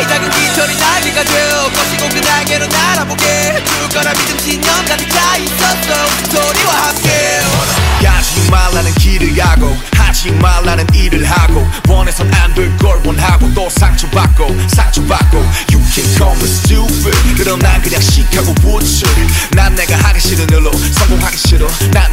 이 작은 깃털이 날개가 되어 거시고 그 날개로 날아보게. 죽을 거라 믿음 신념 가득 차 있었어. 소리와 함께. 가지 말라는 길을 가고 하지 말라는 일을 하고 원해선 안될걸 원하고 또 상처받고 상처받고. You can call me stupid. 그럼 난 그냥 시카고 부츠. 난 내가 하기 싫은 일로 성공하기 싫어. 난